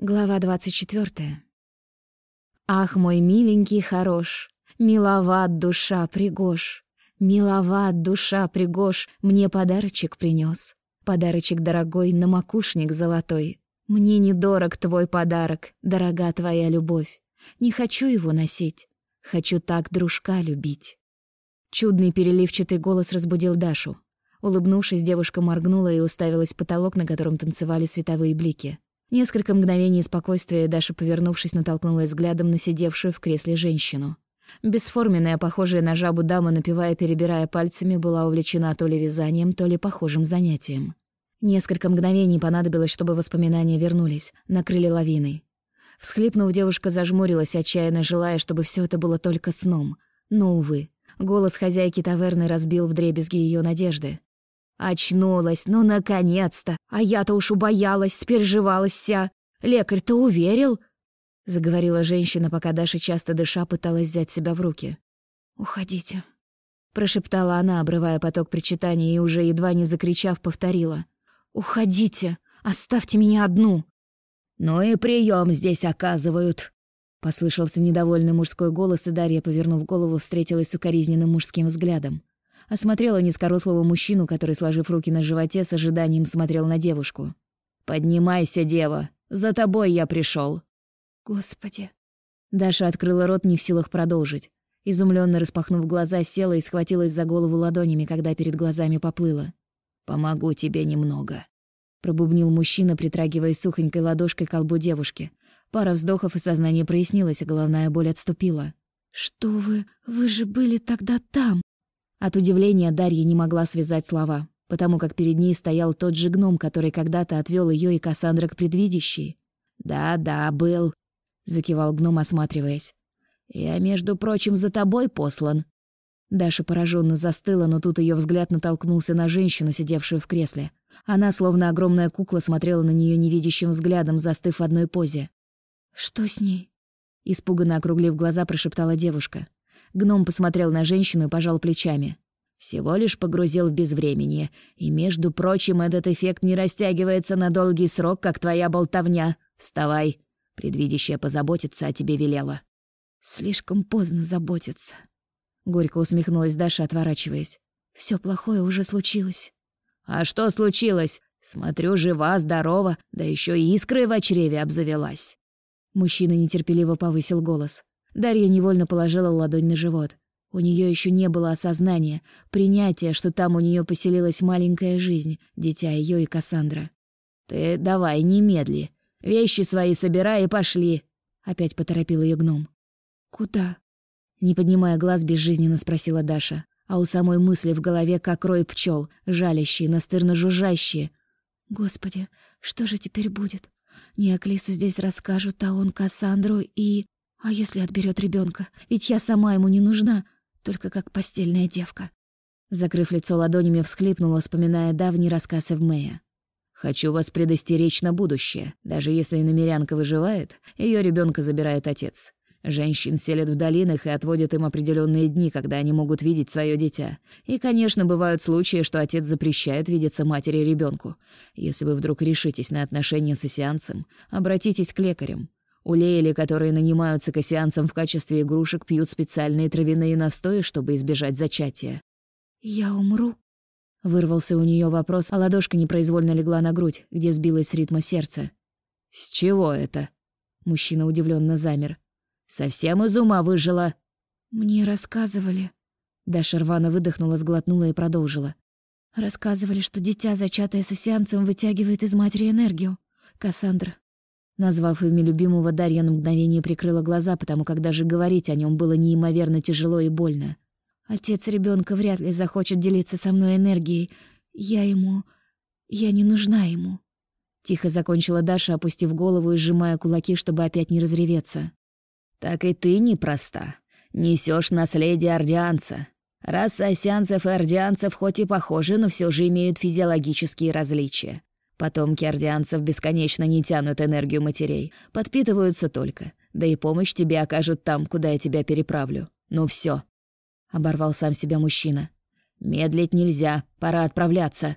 Глава 24. Ах, мой миленький хорош, миловат душа пригож, миловат душа пригож, мне подарочек принес. Подарочек дорогой, на макушник золотой. Мне недорог твой подарок, дорога твоя любовь. Не хочу его носить, хочу так дружка любить. Чудный переливчатый голос разбудил Дашу. Улыбнувшись, девушка моргнула и уставилась в потолок, на котором танцевали световые блики. Несколько мгновений спокойствия Даша, повернувшись, натолкнулась взглядом на сидевшую в кресле женщину. Бесформенная, похожая на жабу дама, напевая, перебирая пальцами, была увлечена то ли вязанием, то ли похожим занятием. Несколько мгновений понадобилось, чтобы воспоминания вернулись, накрыли лавиной. Всхлипнув, девушка зажмурилась, отчаянно желая, чтобы все это было только сном. Но, увы, голос хозяйки таверны разбил вдребезги ее надежды. Очнулась, ну, наконец-то! А я-то уж убоялась, спереживалась вся. Лекарь-то уверил?» Заговорила женщина, пока Даша, часто дыша, пыталась взять себя в руки. «Уходите», — прошептала она, обрывая поток причитаний и уже едва не закричав, повторила. «Уходите! Оставьте меня одну!» «Ну и прием здесь оказывают!» Послышался недовольный мужской голос, и Дарья, повернув голову, встретилась с укоризненным мужским взглядом осмотрела низкорослого мужчину, который, сложив руки на животе, с ожиданием смотрел на девушку. «Поднимайся, дева! За тобой я пришел. «Господи!» Даша открыла рот, не в силах продолжить. Изумленно распахнув глаза, села и схватилась за голову ладонями, когда перед глазами поплыла. «Помогу тебе немного», — пробубнил мужчина, притрагиваясь сухонькой ладошкой к колбу девушки. Пара вздохов, и сознание прояснилось, а головная боль отступила. «Что вы? Вы же были тогда там!» От удивления Дарья не могла связать слова, потому как перед ней стоял тот же гном, который когда-то отвел ее и Кассандра к предвидящей. «Да-да, был», — закивал гном, осматриваясь. «Я, между прочим, за тобой послан». Даша пораженно застыла, но тут ее взгляд натолкнулся на женщину, сидевшую в кресле. Она, словно огромная кукла, смотрела на нее невидящим взглядом, застыв в одной позе. «Что с ней?» Испуганно округлив глаза, прошептала девушка. Гном посмотрел на женщину и пожал плечами. Всего лишь погрузил в безвременье. И, между прочим, этот эффект не растягивается на долгий срок, как твоя болтовня. Вставай. Предвидящая позаботиться о тебе велела. Слишком поздно заботиться. Горько усмехнулась Даша, отворачиваясь. Все плохое уже случилось. А что случилось? Смотрю, жива, здорова, да еще и искрой в чреве обзавелась. Мужчина нетерпеливо повысил голос. Дарья невольно положила ладонь на живот. У нее еще не было осознания, принятия, что там у нее поселилась маленькая жизнь, дитя ее и Кассандра. «Ты давай, не медли. Вещи свои собирай и пошли», — опять поторопил ее гном. «Куда?» Не поднимая глаз, безжизненно спросила Даша. А у самой мысли в голове как рой пчел, жалящие, настырно жужжащие. «Господи, что же теперь будет? Неоклису здесь расскажут, а он Кассандру и...» А если отберет ребенка? Ведь я сама ему не нужна, только как постельная девка. Закрыв лицо ладонями, всхлипнула, вспоминая давний рассказ Эвмея. «Хочу вас предостеречь на будущее. Даже если намерянка выживает, ее ребенка забирает отец. Женщин селят в долинах и отводят им определенные дни, когда они могут видеть свое дитя. И, конечно, бывают случаи, что отец запрещает видеться матери ребенку. Если вы вдруг решитесь на отношения с осеанцем, обратитесь к лекарям. У Лейли, которые нанимаются кассианцам в качестве игрушек, пьют специальные травяные настои, чтобы избежать зачатия. «Я умру?» Вырвался у нее вопрос, а ладошка непроизвольно легла на грудь, где сбилось с ритма сердца. «С чего это?» Мужчина удивленно замер. «Совсем из ума выжила?» «Мне рассказывали». Даша рвано выдохнула, сглотнула и продолжила. «Рассказывали, что дитя, зачатое сосианцем, вытягивает из матери энергию. Кассандра, Назвав имя любимого, Дарья на мгновение прикрыла глаза, потому как даже говорить о нем было неимоверно тяжело и больно. «Отец ребенка вряд ли захочет делиться со мной энергией. Я ему... Я не нужна ему». Тихо закончила Даша, опустив голову и сжимая кулаки, чтобы опять не разреветься. «Так и ты непроста. Несешь наследие ордианца. Расы осянцев и ордианцев хоть и похожи, но все же имеют физиологические различия. Потомки ордианцев бесконечно не тянут энергию матерей, подпитываются только. Да и помощь тебе окажут там, куда я тебя переправлю. Ну все, оборвал сам себя мужчина. Медлить нельзя, пора отправляться.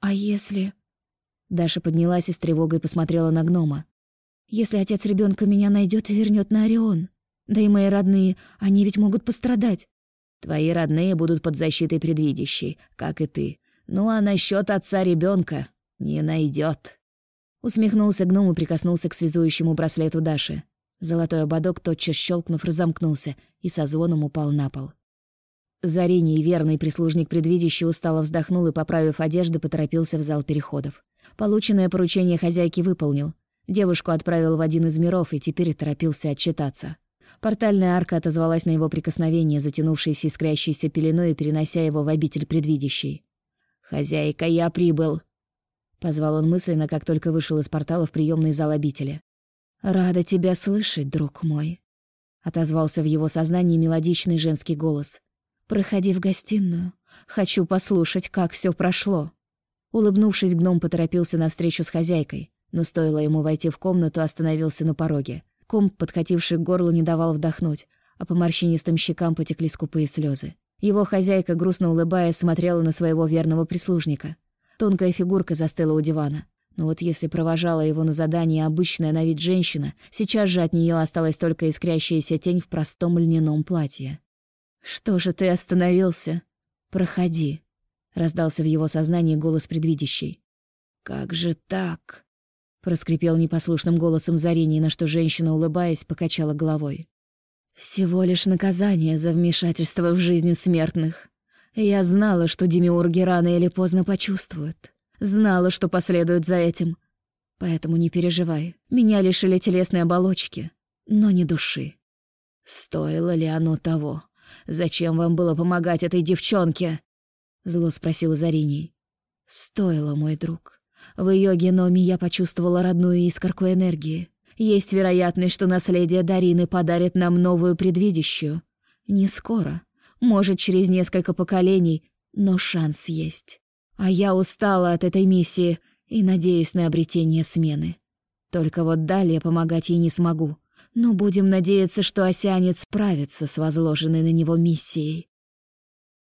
А если... Даша поднялась и с тревогой посмотрела на гнома. Если отец ребенка меня найдет и вернет на Орион. Да и мои родные, они ведь могут пострадать. Твои родные будут под защитой предвидящей, как и ты. Ну а насчет отца ребенка не найдет. Усмехнулся гном и прикоснулся к связующему браслету Даши. Золотой ободок, тотчас щелкнув, разомкнулся и со звоном упал на пол. Зарений, верный прислужник предвидящий, устало вздохнул и, поправив одежды, поторопился в зал переходов. Полученное поручение хозяйки выполнил. Девушку отправил в один из миров и теперь торопился отчитаться. Портальная арка отозвалась на его прикосновение, затянувшейся искрящейся пеленой и перенося его в обитель предвидящей. «Хозяйка, я прибыл!» Позвал он мысленно, как только вышел из портала в приемный зал обители. «Рада тебя слышать, друг мой», — отозвался в его сознании мелодичный женский голос. «Проходи в гостиную. Хочу послушать, как все прошло». Улыбнувшись, гном поторопился навстречу с хозяйкой, но стоило ему войти в комнату, остановился на пороге. Ком, подхвативший к горлу, не давал вдохнуть, а по морщинистым щекам потекли скупые слезы. Его хозяйка, грустно улыбаясь, смотрела на своего верного прислужника. Тонкая фигурка застыла у дивана. Но вот если провожала его на задание обычная на вид женщина, сейчас же от нее осталась только искрящаяся тень в простом льняном платье. «Что же ты остановился? Проходи», — раздался в его сознании голос предвидящий. «Как же так?» проскрипел непослушным голосом Зарений, на что женщина, улыбаясь, покачала головой. Всего лишь наказание за вмешательство в жизни смертных. Я знала, что демиурги рано или поздно почувствуют. Знала, что последует за этим. Поэтому не переживай. Меня лишили телесной оболочки, но не души. Стоило ли оно того? Зачем вам было помогать этой девчонке? Зло спросил Зариний. Стоило, мой друг. В ее геноме я почувствовала родную искорку энергии. Есть вероятность, что наследие Дарины подарит нам новую предвидящую. Не скоро, может, через несколько поколений, но шанс есть. А я устала от этой миссии и надеюсь на обретение смены. Только вот далее помогать ей не смогу. Но будем надеяться, что осянец справится с возложенной на него миссией.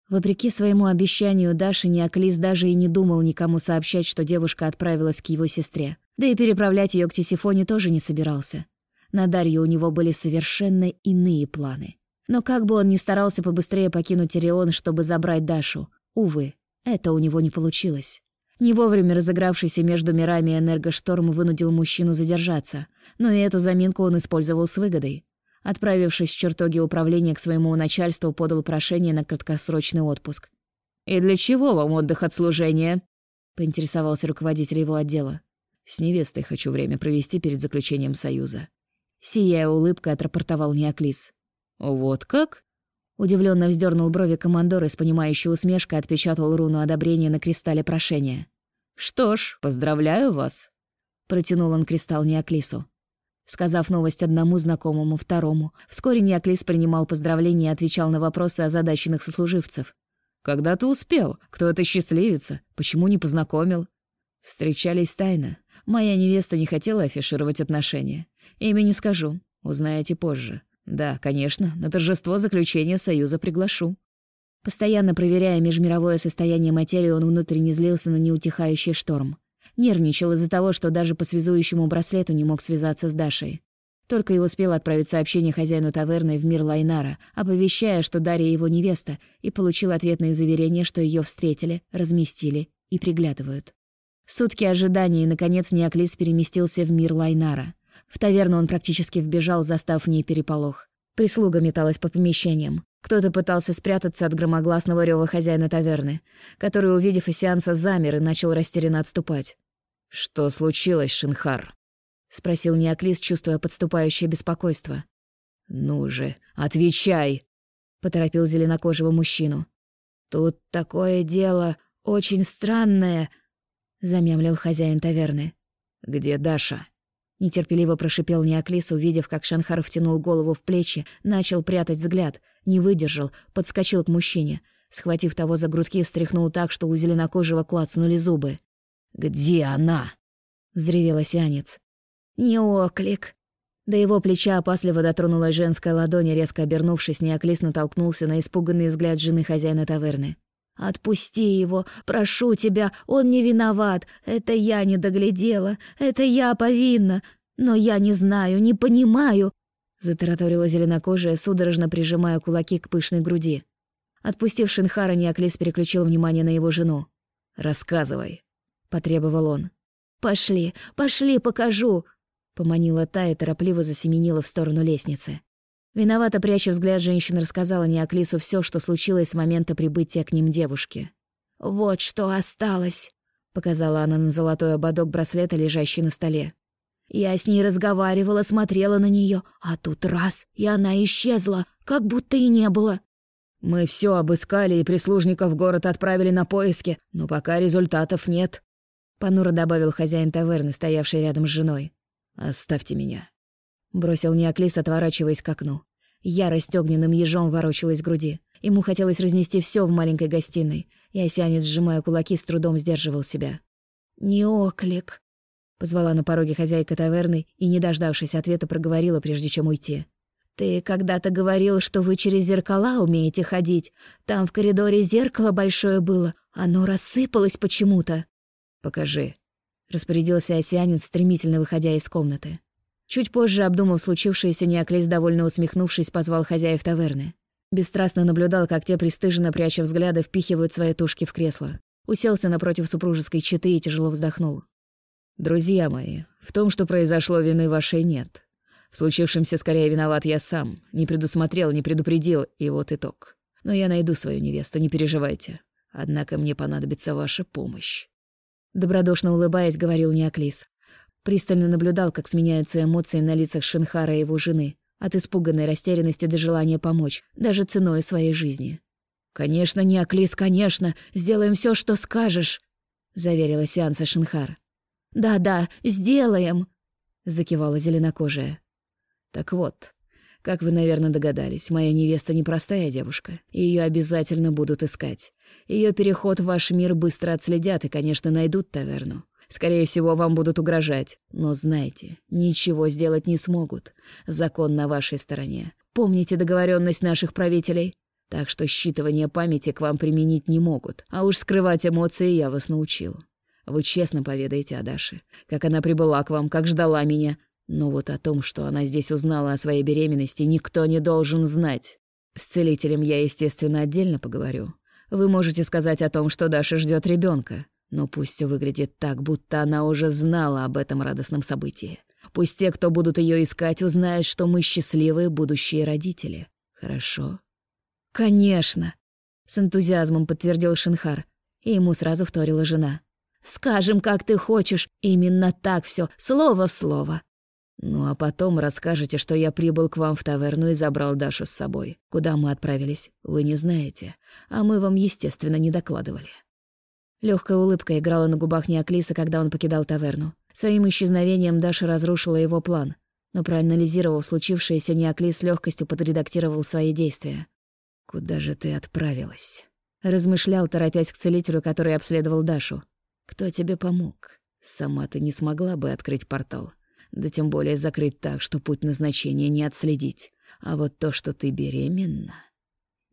Вопреки своему обещанию Даши Неоклис даже и не думал никому сообщать, что девушка отправилась к его сестре. Да и переправлять ее к Тисифоне тоже не собирался. На Дарью у него были совершенно иные планы. Но как бы он ни старался побыстрее покинуть Орион, чтобы забрать Дашу, увы, это у него не получилось. Не вовремя разыгравшийся между мирами энергошторм вынудил мужчину задержаться, но и эту заминку он использовал с выгодой. Отправившись в чертоги управления к своему начальству, подал прошение на краткосрочный отпуск. «И для чего вам отдых от служения?» — поинтересовался руководитель его отдела. «С невестой хочу время провести перед заключением союза». Сияя улыбкой, отрапортовал Неоклис. «Вот как?» Удивленно вздернул брови командор и с понимающей усмешкой отпечатал руну одобрения на кристалле прошения. «Что ж, поздравляю вас!» Протянул он кристалл Неоклису. Сказав новость одному знакомому, второму, вскоре Неоклис принимал поздравления и отвечал на вопросы озадаченных сослуживцев. «Когда ты успел? Кто это счастливица? Почему не познакомил?» Встречались тайно. Моя невеста не хотела афишировать отношения. Имя не скажу, узнаете позже. Да, конечно, на торжество заключения союза приглашу. Постоянно проверяя межмировое состояние материи, он внутренне злился на неутихающий шторм. Нервничал из-за того, что даже по связующему браслету не мог связаться с Дашей. Только и успел отправить сообщение хозяину таверны в мир Лайнара, оповещая, что Дарья его невеста, и получил ответное заверение, что ее встретили, разместили и приглядывают. Сутки ожидания, и, наконец, Неоклис переместился в мир Лайнара. В таверну он практически вбежал, застав в ней переполох. Прислуга металась по помещениям. Кто-то пытался спрятаться от громогласного рёва хозяина таверны, который, увидев Исианца, замер и начал растерянно отступать. «Что случилось, Шинхар?» — спросил Неоклис, чувствуя подступающее беспокойство. «Ну же, отвечай!» — поторопил зеленокожего мужчину. «Тут такое дело очень странное», — замямлил хозяин таверны. «Где Даша?» Нетерпеливо прошипел Неоклис, увидев, как Шанхар втянул голову в плечи, начал прятать взгляд, не выдержал, подскочил к мужчине. Схватив того за грудки, встряхнул так, что у зеленокожего клацнули зубы. «Где она?» — взревел осянец. «Не оклик». До его плеча опасливо дотронулась женская ладонь, резко обернувшись, неоклис натолкнулся на испуганный взгляд жены хозяина таверны. «Отпусти его, прошу тебя, он не виноват. Это я не доглядела, это я повинна», Но я не знаю, не понимаю, затараторила зеленокожая, судорожно прижимая кулаки к пышной груди. Отпустив Шинхара, Неоклис переключил внимание на его жену. «Рассказывай», — потребовал он. «Пошли, пошли, покажу», — поманила та и торопливо засеменила в сторону лестницы. Виновато пряча взгляд, женщина рассказала Неоклису все, что случилось с момента прибытия к ним девушки. «Вот что осталось», — показала она на золотой ободок браслета, лежащий на столе. Я с ней разговаривала, смотрела на нее, а тут раз, и она исчезла, как будто и не было. Мы все обыскали и прислужников в город отправили на поиски, но пока результатов нет. Понуро добавил хозяин таверны, стоявший рядом с женой. «Оставьте меня», — бросил Неоклис, отворачиваясь к окну. Ярость огненным ежом ворочалась в груди. Ему хотелось разнести все в маленькой гостиной, и осянец, сжимая кулаки, с трудом сдерживал себя. «Неоклик», Позвала на пороге хозяйка таверны и, не дождавшись ответа, проговорила, прежде чем уйти. «Ты когда-то говорил, что вы через зеркала умеете ходить. Там в коридоре зеркало большое было. Оно рассыпалось почему-то». «Покажи», — распорядился осянец, стремительно выходя из комнаты. Чуть позже, обдумав случившееся, Неоклис, довольно усмехнувшись, позвал хозяев таверны. Бесстрастно наблюдал, как те, пристыженно пряча взгляды, впихивают свои тушки в кресло. Уселся напротив супружеской четы и тяжело вздохнул. «Друзья мои, в том, что произошло, вины вашей нет. В случившемся скорее виноват я сам. Не предусмотрел, не предупредил, и вот итог. Но я найду свою невесту, не переживайте. Однако мне понадобится ваша помощь». Добродушно улыбаясь, говорил Неоклис. Пристально наблюдал, как сменяются эмоции на лицах Шинхара и его жены. От испуганной растерянности до желания помочь, даже ценой своей жизни. «Конечно, Неоклис, конечно! Сделаем все, что скажешь!» — заверила сеанса Шинхар. «Да-да, сделаем», — закивала зеленокожая. «Так вот, как вы, наверное, догадались, моя невеста непростая девушка, и её обязательно будут искать. Её переход в ваш мир быстро отследят и, конечно, найдут таверну. Скорее всего, вам будут угрожать. Но знайте, ничего сделать не смогут. Закон на вашей стороне. Помните договоренность наших правителей? Так что считывание памяти к вам применить не могут. А уж скрывать эмоции я вас научил. Вы честно поведаете о Даше, как она прибыла к вам, как ждала меня. Но вот о том, что она здесь узнала о своей беременности, никто не должен знать. С целителем я, естественно, отдельно поговорю. Вы можете сказать о том, что Даша ждет ребенка, но пусть все выглядит так, будто она уже знала об этом радостном событии. Пусть те, кто будут ее искать, узнают, что мы счастливые будущие родители. Хорошо? Конечно, с энтузиазмом подтвердил Шинхар, и ему сразу вторила жена. Скажем, как ты хочешь, именно так все, слово в слово. Ну а потом расскажете, что я прибыл к вам в таверну и забрал Дашу с собой. Куда мы отправились, вы не знаете, а мы вам, естественно, не докладывали. Легкая улыбка играла на губах Неоклиса, когда он покидал таверну. Своим исчезновением Даша разрушила его план, но проанализировав случившееся, Неоклис легкостью подредактировал свои действия. «Куда же ты отправилась?» Размышлял, торопясь к целителю, который обследовал Дашу. Кто тебе помог? Сама ты не смогла бы открыть портал. Да тем более закрыть так, что путь назначения не отследить. А вот то, что ты беременна...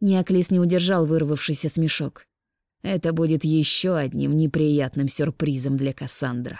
Неоклис не удержал вырвавшийся смешок. Это будет еще одним неприятным сюрпризом для Кассандра.